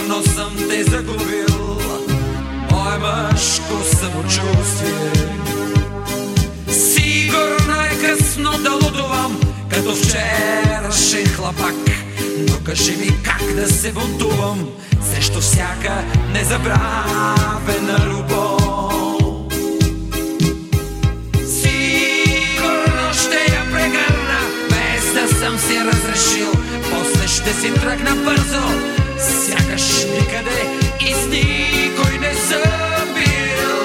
Сигурно съм те загубил. Мое мъжко самочувствие. Сигурно е късно да лудувам Като вчерашен хлапак. Но кажи ми как да се бунтувам Срещу всяка незабравена любов. Сигурно ще я прегърна Без да съм си разрешил. После ще си тръгна бързо Сякаш никъде и с никой не съм бил.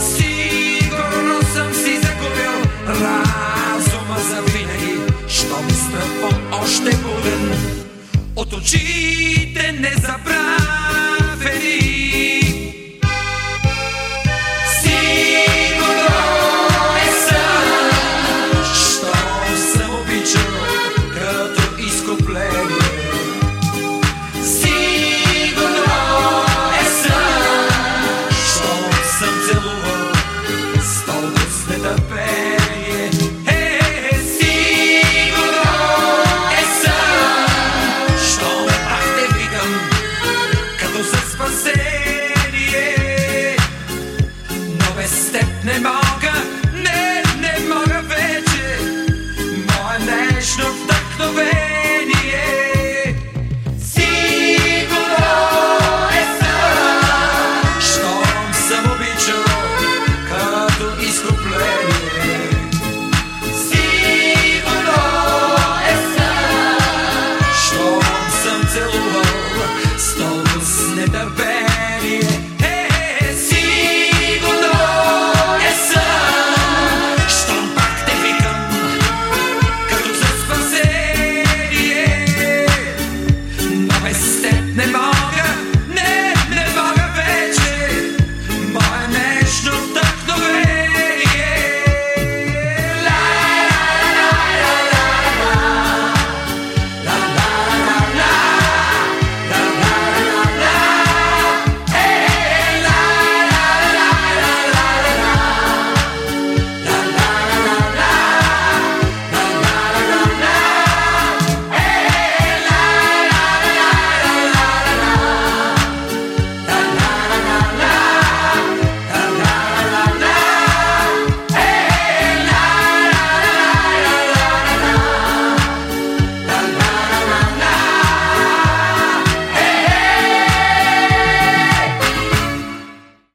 Сигурно съм си загубил разума за винаги Що ми стръпвам още буден От очите незабравени нетърпение Е, сигурно е пак те викам като за спасение. Но без не мога to play.